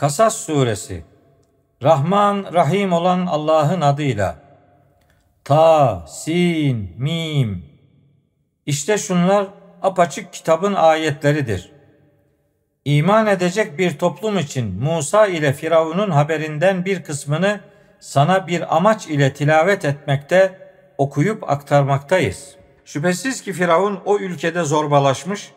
Kasas suresi Rahman Rahim olan Allah'ın adıyla Ta, Sin, Mim İşte şunlar apaçık kitabın ayetleridir. İman edecek bir toplum için Musa ile Firavun'un haberinden bir kısmını sana bir amaç ile tilavet etmekte, okuyup aktarmaktayız. Şüphesiz ki Firavun o ülkede zorbalaşmış,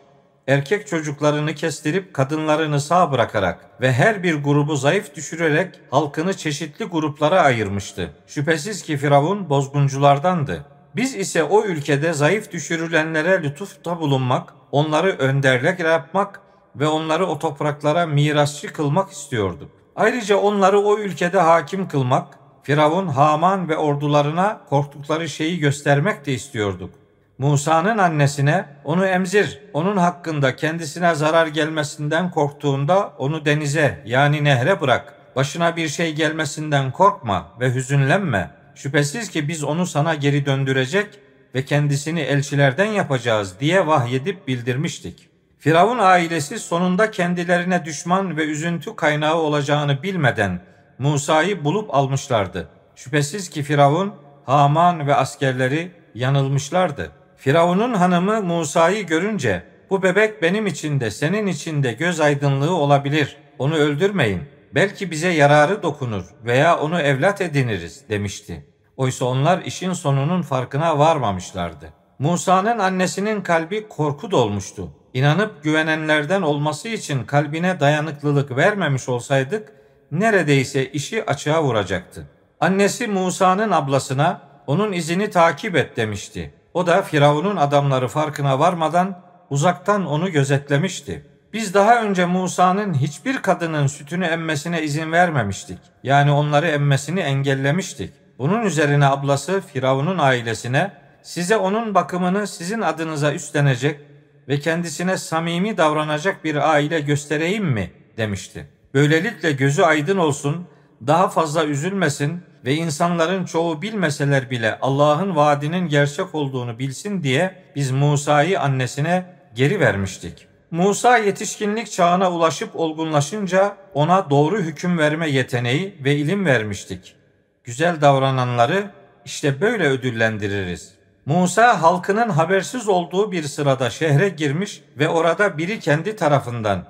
erkek çocuklarını kestirip kadınlarını sağ bırakarak ve her bir grubu zayıf düşürerek halkını çeşitli gruplara ayırmıştı. Şüphesiz ki Firavun bozgunculardandı. Biz ise o ülkede zayıf düşürülenlere lütufta bulunmak, onları önderlik yapmak ve onları o topraklara mirasçı kılmak istiyorduk. Ayrıca onları o ülkede hakim kılmak, Firavun, Haman ve ordularına korktukları şeyi göstermek de istiyorduk. Musa'nın annesine onu emzir, onun hakkında kendisine zarar gelmesinden korktuğunda onu denize yani nehre bırak. Başına bir şey gelmesinden korkma ve hüzünlenme. Şüphesiz ki biz onu sana geri döndürecek ve kendisini elçilerden yapacağız diye vahyedip bildirmiştik. Firavun ailesi sonunda kendilerine düşman ve üzüntü kaynağı olacağını bilmeden Musa'yı bulup almışlardı. Şüphesiz ki Firavun, Haman ve askerleri yanılmışlardı. Firavun'un hanımı Musa'yı görünce bu bebek benim için de senin için de göz aydınlığı olabilir. Onu öldürmeyin. Belki bize yararı dokunur veya onu evlat ediniriz demişti. Oysa onlar işin sonunun farkına varmamışlardı. Musa'nın annesinin kalbi korku dolmuştu. İnanıp güvenenlerden olması için kalbine dayanıklılık vermemiş olsaydık neredeyse işi açığa vuracaktı. Annesi Musa'nın ablasına onun izini takip et demişti. O da Firavun'un adamları farkına varmadan uzaktan onu gözetlemişti. Biz daha önce Musa'nın hiçbir kadının sütünü emmesine izin vermemiştik. Yani onları emmesini engellemiştik. Bunun üzerine ablası Firavun'un ailesine size onun bakımını sizin adınıza üstlenecek ve kendisine samimi davranacak bir aile göstereyim mi demişti. Böylelikle gözü aydın olsun, daha fazla üzülmesin ve insanların çoğu bilmeseler bile Allah'ın vaadinin gerçek olduğunu bilsin diye biz Musa'yı annesine geri vermiştik. Musa yetişkinlik çağına ulaşıp olgunlaşınca ona doğru hüküm verme yeteneği ve ilim vermiştik. Güzel davrananları işte böyle ödüllendiririz. Musa halkının habersiz olduğu bir sırada şehre girmiş ve orada biri kendi tarafından,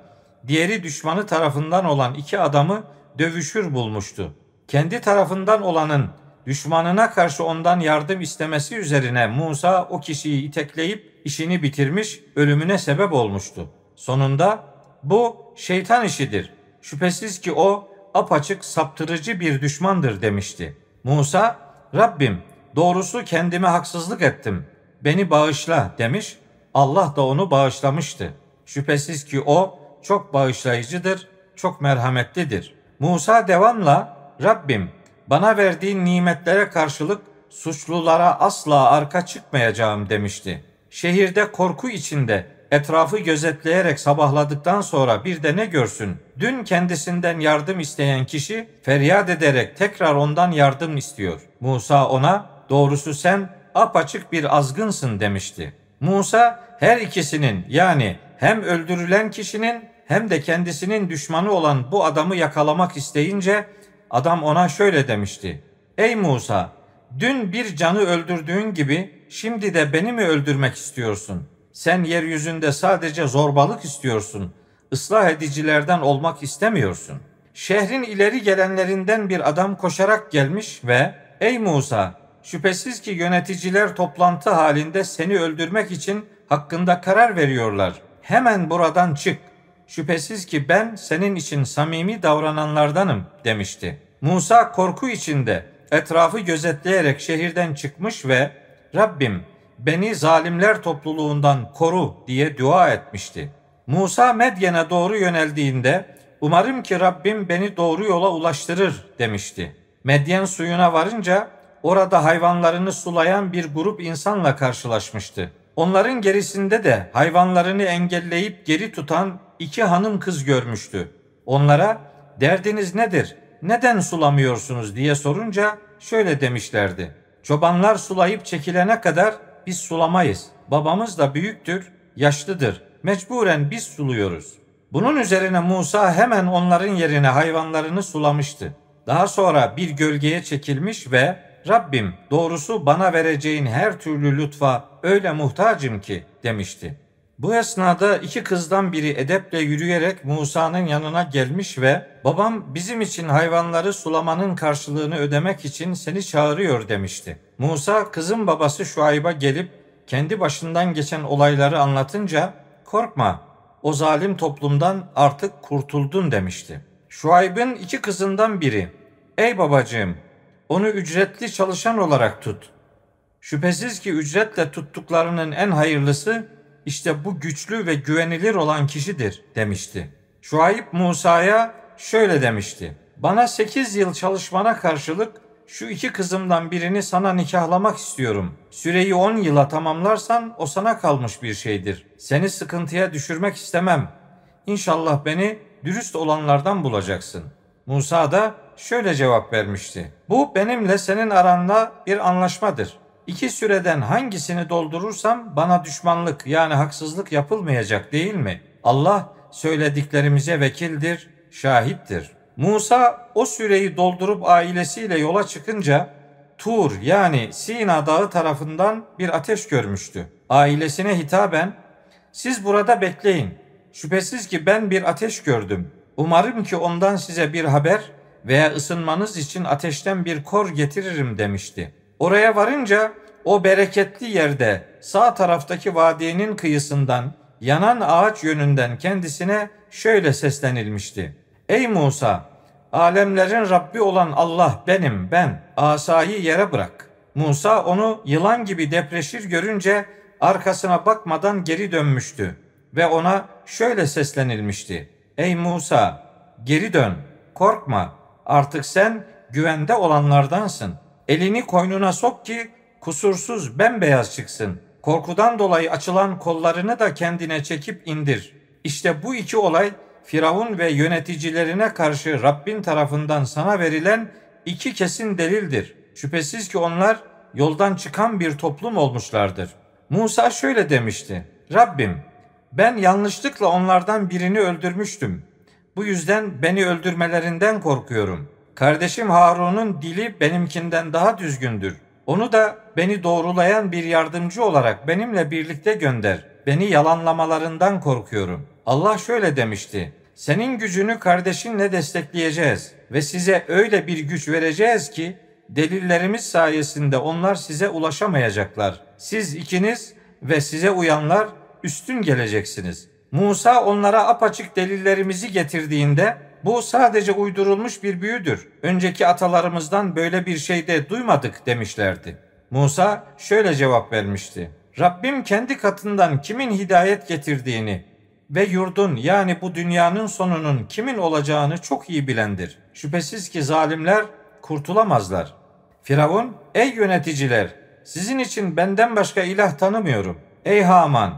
diğeri düşmanı tarafından olan iki adamı dövüşür bulmuştu kendi tarafından olanın düşmanına karşı ondan yardım istemesi üzerine Musa o kişiyi itekleyip işini bitirmiş, ölümüne sebep olmuştu. Sonunda bu şeytan işidir. Şüphesiz ki o apaçık saptırıcı bir düşmandır demişti. Musa, Rabbim doğrusu kendime haksızlık ettim. Beni bağışla demiş. Allah da onu bağışlamıştı. Şüphesiz ki o çok bağışlayıcıdır, çok merhametlidir. Musa devamla Rabbim bana verdiğin nimetlere karşılık suçlulara asla arka çıkmayacağım demişti. Şehirde korku içinde etrafı gözetleyerek sabahladıktan sonra bir de ne görsün? Dün kendisinden yardım isteyen kişi feryat ederek tekrar ondan yardım istiyor. Musa ona doğrusu sen apaçık bir azgınsın demişti. Musa her ikisinin yani hem öldürülen kişinin hem de kendisinin düşmanı olan bu adamı yakalamak isteyince Adam ona şöyle demişti. Ey Musa, dün bir canı öldürdüğün gibi şimdi de beni mi öldürmek istiyorsun? Sen yeryüzünde sadece zorbalık istiyorsun. Islah edicilerden olmak istemiyorsun. Şehrin ileri gelenlerinden bir adam koşarak gelmiş ve Ey Musa, şüphesiz ki yöneticiler toplantı halinde seni öldürmek için hakkında karar veriyorlar. Hemen buradan çık. Şüphesiz ki ben senin için samimi davrananlardanım demişti. Musa korku içinde etrafı gözetleyerek şehirden çıkmış ve Rabbim beni zalimler topluluğundan koru diye dua etmişti. Musa Medyen'e doğru yöneldiğinde umarım ki Rabbim beni doğru yola ulaştırır demişti. Medyen suyuna varınca orada hayvanlarını sulayan bir grup insanla karşılaşmıştı. Onların gerisinde de hayvanlarını engelleyip geri tutan iki hanım kız görmüştü. Onlara derdiniz nedir? neden sulamıyorsunuz diye sorunca şöyle demişlerdi. Çobanlar sulayıp çekilene kadar biz sulamayız. Babamız da büyüktür, yaşlıdır. Mecburen biz suluyoruz. Bunun üzerine Musa hemen onların yerine hayvanlarını sulamıştı. Daha sonra bir gölgeye çekilmiş ve Rabbim doğrusu bana vereceğin her türlü lütfa öyle muhtacım ki demişti. Bu esnada iki kızdan biri edeple yürüyerek Musa'nın yanına gelmiş ve babam bizim için hayvanları sulamanın karşılığını ödemek için seni çağırıyor demişti. Musa kızın babası Şuayb'a gelip kendi başından geçen olayları anlatınca korkma o zalim toplumdan artık kurtuldun demişti. Şuayb'ın iki kızından biri ey babacığım onu ücretli çalışan olarak tut. Şüphesiz ki ücretle tuttuklarının en hayırlısı işte bu güçlü ve güvenilir olan kişidir demişti. Şuayb Musa'ya şöyle demişti. Bana sekiz yıl çalışmana karşılık şu iki kızımdan birini sana nikahlamak istiyorum. Süreyi on yıla tamamlarsan o sana kalmış bir şeydir. Seni sıkıntıya düşürmek istemem. İnşallah beni dürüst olanlardan bulacaksın. Musa da şöyle cevap vermişti. Bu benimle senin aranda bir anlaşmadır. İki süreden hangisini doldurursam bana düşmanlık yani haksızlık yapılmayacak değil mi? Allah söylediklerimize vekildir, şahittir. Musa o süreyi doldurup ailesiyle yola çıkınca Tur yani Sina Dağı tarafından bir ateş görmüştü. Ailesine hitaben siz burada bekleyin. Şüphesiz ki ben bir ateş gördüm. Umarım ki ondan size bir haber veya ısınmanız için ateşten bir kor getiririm demişti. Oraya varınca o bereketli yerde sağ taraftaki vadinin kıyısından yanan ağaç yönünden kendisine şöyle seslenilmişti. Ey Musa! Alemlerin Rabbi olan Allah benim, ben. Asayı yere bırak. Musa onu yılan gibi depreşir görünce arkasına bakmadan geri dönmüştü ve ona şöyle seslenilmişti. Ey Musa, geri dön, korkma. Artık sen güvende olanlardansın. Elini koynuna sok ki kusursuz bembeyaz çıksın. Korkudan dolayı açılan kollarını da kendine çekip indir. İşte bu iki olay Firavun ve yöneticilerine karşı Rabbin tarafından sana verilen iki kesin delildir. Şüphesiz ki onlar yoldan çıkan bir toplum olmuşlardır. Musa şöyle demişti. Rabbim ben yanlışlıkla onlardan birini öldürmüştüm. Bu yüzden beni öldürmelerinden korkuyorum. Kardeşim Harun'un dili benimkinden daha düzgündür. Onu da beni doğrulayan bir yardımcı olarak benimle birlikte gönder. Beni yalanlamalarından korkuyorum. Allah şöyle demişti. Senin gücünü kardeşinle destekleyeceğiz ve size öyle bir güç vereceğiz ki delillerimiz sayesinde onlar size ulaşamayacaklar. Siz ikiniz ve size uyanlar üstün geleceksiniz. Musa onlara apaçık delillerimizi getirdiğinde bu sadece uydurulmuş bir büyüdür. Önceki atalarımızdan böyle bir şey de duymadık demişlerdi. Musa şöyle cevap vermişti. Rabbim kendi katından kimin hidayet getirdiğini ve yurdun yani bu dünyanın sonunun kimin olacağını çok iyi bilendir. Şüphesiz ki zalimler kurtulamazlar. Firavun, ey yöneticiler, sizin için benden başka ilah tanımıyorum. Ey Haman,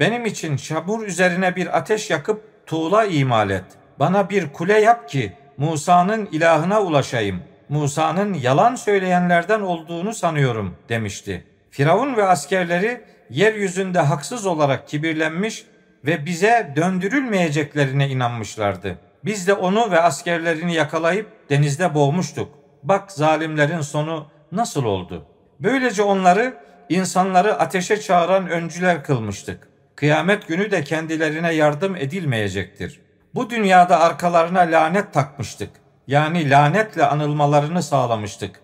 benim için şabur üzerine bir ateş yakıp tuğla imal et.'' Bana bir kule yap ki Musa'nın ilahına ulaşayım. Musa'nın yalan söyleyenlerden olduğunu sanıyorum demişti. Firavun ve askerleri yeryüzünde haksız olarak kibirlenmiş ve bize döndürülmeyeceklerine inanmışlardı. Biz de onu ve askerlerini yakalayıp denizde boğmuştuk. Bak zalimlerin sonu nasıl oldu. Böylece onları insanları ateşe çağıran öncüler kılmıştık. Kıyamet günü de kendilerine yardım edilmeyecektir. Bu dünyada arkalarına lanet takmıştık. Yani lanetle anılmalarını sağlamıştık.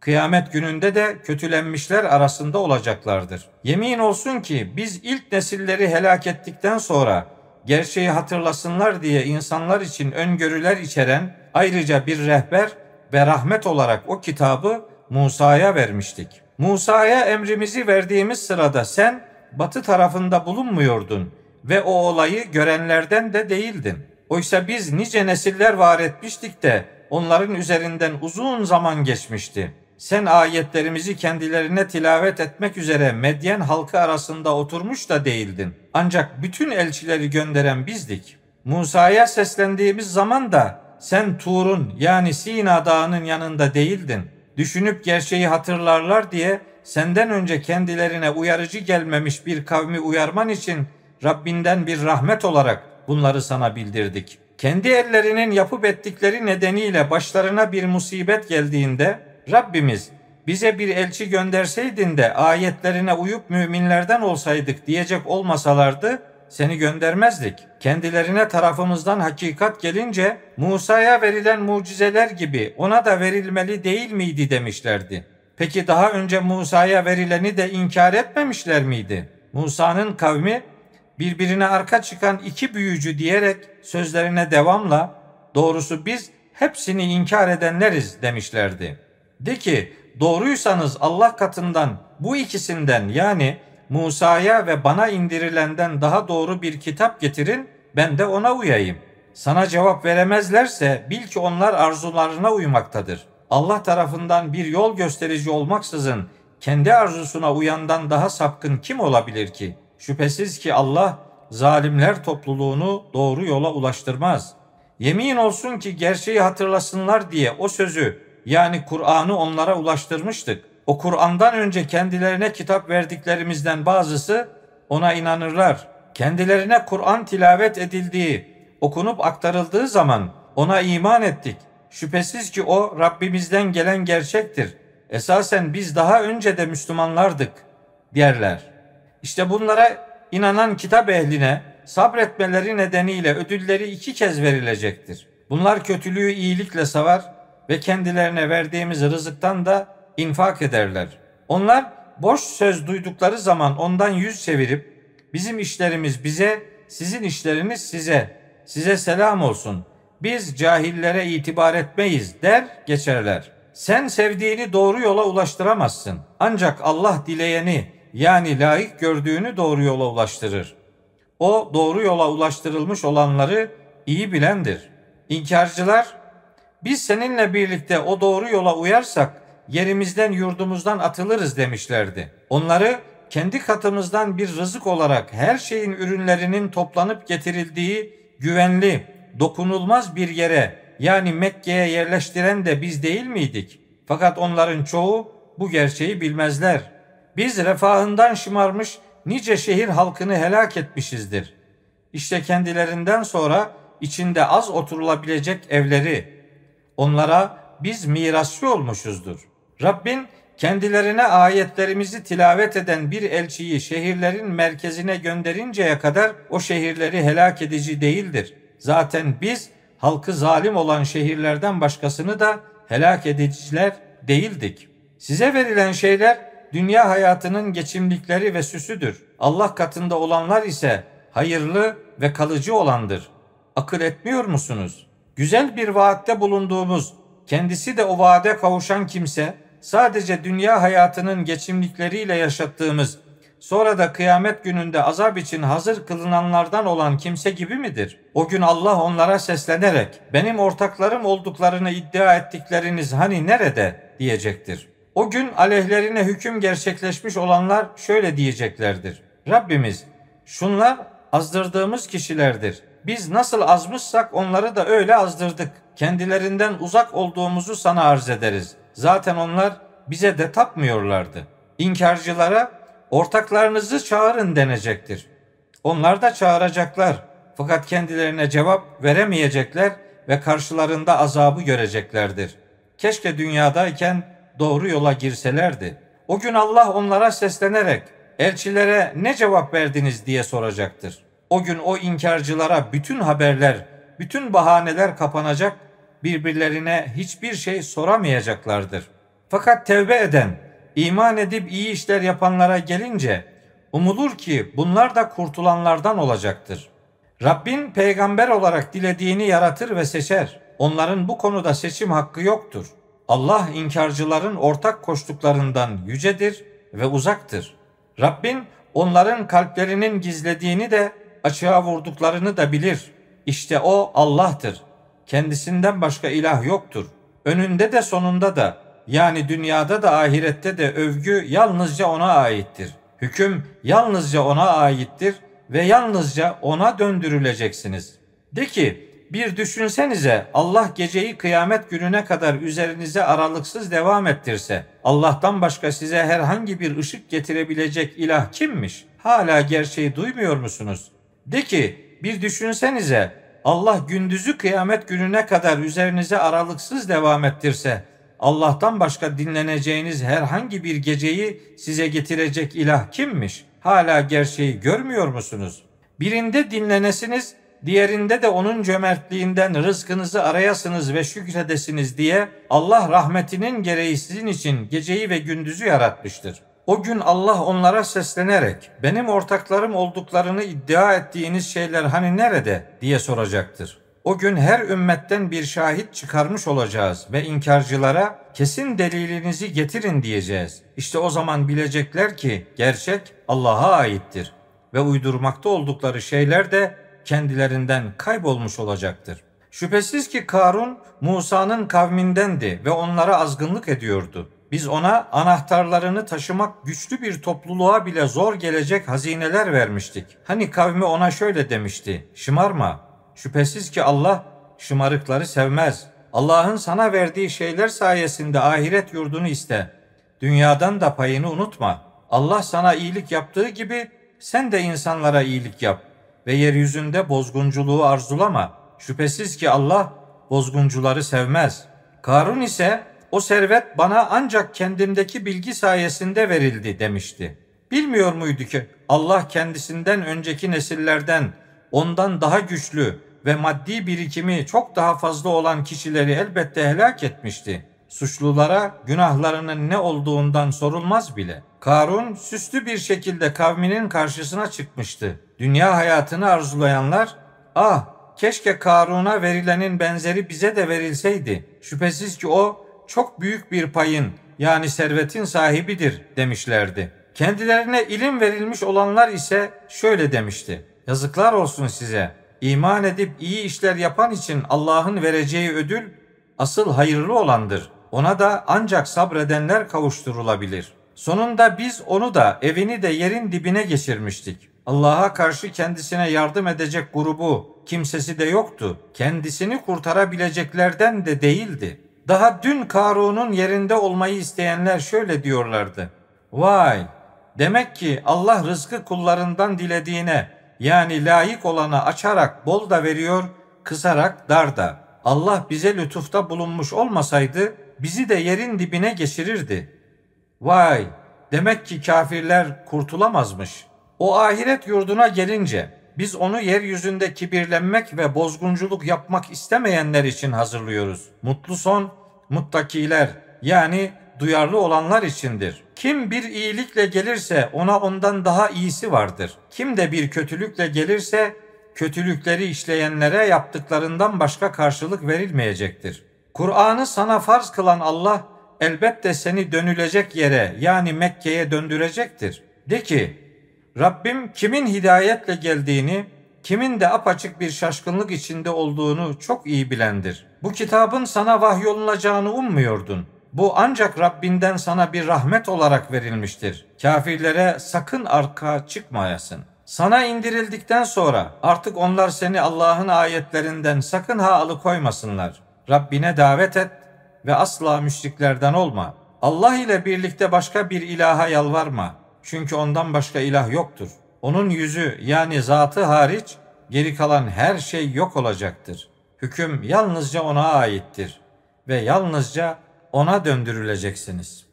Kıyamet gününde de kötülenmişler arasında olacaklardır. Yemin olsun ki biz ilk nesilleri helak ettikten sonra gerçeği hatırlasınlar diye insanlar için öngörüler içeren ayrıca bir rehber ve rahmet olarak o kitabı Musa'ya vermiştik. Musa'ya emrimizi verdiğimiz sırada sen batı tarafında bulunmuyordun ve o olayı görenlerden de değildin. Oysa biz nice nesiller var etmiştik de onların üzerinden uzun zaman geçmişti. Sen ayetlerimizi kendilerine tilavet etmek üzere Medyen halkı arasında oturmuş da değildin. Ancak bütün elçileri gönderen bizdik. Musa'ya seslendiğimiz zaman da sen Tur'un yani Sina dağının yanında değildin. Düşünüp gerçeği hatırlarlar diye senden önce kendilerine uyarıcı gelmemiş bir kavmi uyarman için Rabbinden bir rahmet olarak bunları sana bildirdik. Kendi ellerinin yapıp ettikleri nedeniyle başlarına bir musibet geldiğinde Rabbimiz bize bir elçi gönderseydin de ayetlerine uyup müminlerden olsaydık diyecek olmasalardı seni göndermezdik. Kendilerine tarafımızdan hakikat gelince Musa'ya verilen mucizeler gibi ona da verilmeli değil miydi demişlerdi. Peki daha önce Musa'ya verileni de inkar etmemişler miydi? Musa'nın kavmi birbirine arka çıkan iki büyücü diyerek sözlerine devamla doğrusu biz hepsini inkar edenleriz demişlerdi. De ki doğruysanız Allah katından bu ikisinden yani Musa'ya ve bana indirilenden daha doğru bir kitap getirin ben de ona uyayım. Sana cevap veremezlerse bil ki onlar arzularına uymaktadır. Allah tarafından bir yol gösterici olmaksızın kendi arzusuna uyandan daha sapkın kim olabilir ki? Şüphesiz ki Allah zalimler topluluğunu doğru yola ulaştırmaz. Yemin olsun ki gerçeği hatırlasınlar diye o sözü yani Kur'an'ı onlara ulaştırmıştık. O Kur'an'dan önce kendilerine kitap verdiklerimizden bazısı ona inanırlar. Kendilerine Kur'an tilavet edildiği, okunup aktarıldığı zaman ona iman ettik. Şüphesiz ki o Rabbimizden gelen gerçektir. Esasen biz daha önce de Müslümanlardık derler. İşte bunlara inanan kitap ehline sabretmeleri nedeniyle ödülleri iki kez verilecektir. Bunlar kötülüğü iyilikle savar ve kendilerine verdiğimiz rızıktan da infak ederler. Onlar boş söz duydukları zaman ondan yüz çevirip bizim işlerimiz bize, sizin işleriniz size, size selam olsun. Biz cahillere itibar etmeyiz der geçerler. Sen sevdiğini doğru yola ulaştıramazsın. Ancak Allah dileyeni yani layık gördüğünü doğru yola ulaştırır. O doğru yola ulaştırılmış olanları iyi bilendir. İnkarcılar biz seninle birlikte o doğru yola uyarsak yerimizden yurdumuzdan atılırız demişlerdi. Onları kendi katımızdan bir rızık olarak her şeyin ürünlerinin toplanıp getirildiği güvenli, dokunulmaz bir yere yani Mekke'ye yerleştiren de biz değil miydik? Fakat onların çoğu bu gerçeği bilmezler. Biz refahından şımarmış nice şehir halkını helak etmişizdir. İşte kendilerinden sonra içinde az oturulabilecek evleri onlara biz mirasçı olmuşuzdur. Rabbin kendilerine ayetlerimizi tilavet eden bir elçiyi şehirlerin merkezine gönderinceye kadar o şehirleri helak edici değildir. Zaten biz halkı zalim olan şehirlerden başkasını da helak ediciler değildik. Size verilen şeyler dünya hayatının geçimlikleri ve süsüdür. Allah katında olanlar ise hayırlı ve kalıcı olandır. Akıl etmiyor musunuz? Güzel bir vaatte bulunduğumuz, kendisi de o vaade kavuşan kimse sadece dünya hayatının geçimlikleriyle yaşattığımız, sonra da kıyamet gününde azap için hazır kılınanlardan olan kimse gibi midir? O gün Allah onlara seslenerek benim ortaklarım olduklarını iddia ettikleriniz hani nerede diyecektir. O gün aleyhlerine hüküm gerçekleşmiş olanlar şöyle diyeceklerdir. Rabbimiz şunlar azdırdığımız kişilerdir. Biz nasıl azmışsak onları da öyle azdırdık. Kendilerinden uzak olduğumuzu sana arz ederiz. Zaten onlar bize de tapmıyorlardı. İnkarcılara ortaklarınızı çağırın denecektir. Onlar da çağıracaklar. Fakat kendilerine cevap veremeyecekler ve karşılarında azabı göreceklerdir. Keşke dünyadayken doğru yola girselerdi. O gün Allah onlara seslenerek elçilere ne cevap verdiniz diye soracaktır. O gün o inkarcılara bütün haberler, bütün bahaneler kapanacak, birbirlerine hiçbir şey soramayacaklardır. Fakat tevbe eden, iman edip iyi işler yapanlara gelince umulur ki bunlar da kurtulanlardan olacaktır. Rabbin peygamber olarak dilediğini yaratır ve seçer. Onların bu konuda seçim hakkı yoktur. Allah inkarcıların ortak koştuklarından yücedir ve uzaktır. Rabbin onların kalplerinin gizlediğini de açığa vurduklarını da bilir. İşte o Allah'tır. Kendisinden başka ilah yoktur. Önünde de sonunda da yani dünyada da ahirette de övgü yalnızca ona aittir. Hüküm yalnızca ona aittir ve yalnızca ona döndürüleceksiniz. De ki bir düşünsenize Allah geceyi kıyamet gününe kadar üzerinize aralıksız devam ettirse Allah'tan başka size herhangi bir ışık getirebilecek ilah kimmiş? Hala gerçeği duymuyor musunuz? De ki bir düşünsenize Allah gündüzü kıyamet gününe kadar üzerinize aralıksız devam ettirse Allah'tan başka dinleneceğiniz herhangi bir geceyi size getirecek ilah kimmiş? Hala gerçeği görmüyor musunuz? Birinde dinlenesiniz, diğerinde de onun cömertliğinden rızkınızı arayasınız ve şükredesiniz diye Allah rahmetinin gereği sizin için geceyi ve gündüzü yaratmıştır. O gün Allah onlara seslenerek benim ortaklarım olduklarını iddia ettiğiniz şeyler hani nerede diye soracaktır. O gün her ümmetten bir şahit çıkarmış olacağız ve inkarcılara kesin delilinizi getirin diyeceğiz. İşte o zaman bilecekler ki gerçek Allah'a aittir ve uydurmakta oldukları şeyler de kendilerinden kaybolmuş olacaktır. Şüphesiz ki Karun Musa'nın kavmindendi ve onlara azgınlık ediyordu. Biz ona anahtarlarını taşımak güçlü bir topluluğa bile zor gelecek hazineler vermiştik. Hani kavmi ona şöyle demişti. Şımarma. Şüphesiz ki Allah şımarıkları sevmez. Allah'ın sana verdiği şeyler sayesinde ahiret yurdunu iste. Dünyadan da payını unutma. Allah sana iyilik yaptığı gibi sen de insanlara iyilik yap ve yeryüzünde bozgunculuğu arzulama. Şüphesiz ki Allah bozguncuları sevmez. Karun ise o servet bana ancak kendimdeki bilgi sayesinde verildi demişti. Bilmiyor muydu ki Allah kendisinden önceki nesillerden ondan daha güçlü ve maddi birikimi çok daha fazla olan kişileri elbette helak etmişti. Suçlulara günahlarının ne olduğundan sorulmaz bile. Karun süslü bir şekilde kavminin karşısına çıkmıştı. Dünya hayatını arzulayanlar, ah keşke Karun'a verilenin benzeri bize de verilseydi. Şüphesiz ki o çok büyük bir payın yani servetin sahibidir demişlerdi. Kendilerine ilim verilmiş olanlar ise şöyle demişti. Yazıklar olsun size. İman edip iyi işler yapan için Allah'ın vereceği ödül asıl hayırlı olandır. Ona da ancak sabredenler kavuşturulabilir. Sonunda biz onu da evini de yerin dibine geçirmiştik. Allah'a karşı kendisine yardım edecek grubu kimsesi de yoktu. Kendisini kurtarabileceklerden de değildi. Daha dün Karun'un yerinde olmayı isteyenler şöyle diyorlardı. Vay! Demek ki Allah rızkı kullarından dilediğine yani layık olana açarak bol da veriyor, kısarak dar da. Allah bize lütufta bulunmuş olmasaydı bizi de yerin dibine geçirirdi. Vay! Demek ki kafirler kurtulamazmış. O ahiret yurduna gelince biz onu yeryüzünde kibirlenmek ve bozgunculuk yapmak istemeyenler için hazırlıyoruz. Mutlu son muttakiler yani duyarlı olanlar içindir. Kim bir iyilikle gelirse ona ondan daha iyisi vardır. Kim de bir kötülükle gelirse kötülükleri işleyenlere yaptıklarından başka karşılık verilmeyecektir. Kur'an'ı sana farz kılan Allah elbette seni dönülecek yere yani Mekke'ye döndürecektir. De ki Rabbim kimin hidayetle geldiğini, kimin de apaçık bir şaşkınlık içinde olduğunu çok iyi bilendir. Bu kitabın sana vahyolunacağını ummuyordun. Bu ancak Rabbinden sana bir rahmet olarak verilmiştir. Kafirlere sakın arka çıkmayasın. Sana indirildikten sonra artık onlar seni Allah'ın ayetlerinden sakın ha alıkoymasınlar. Rabbine davet et ve asla müşriklerden olma. Allah ile birlikte başka bir ilaha yalvarma. Çünkü ondan başka ilah yoktur. Onun yüzü yani zatı hariç geri kalan her şey yok olacaktır. Hüküm yalnızca ona aittir ve yalnızca ona döndürüleceksiniz.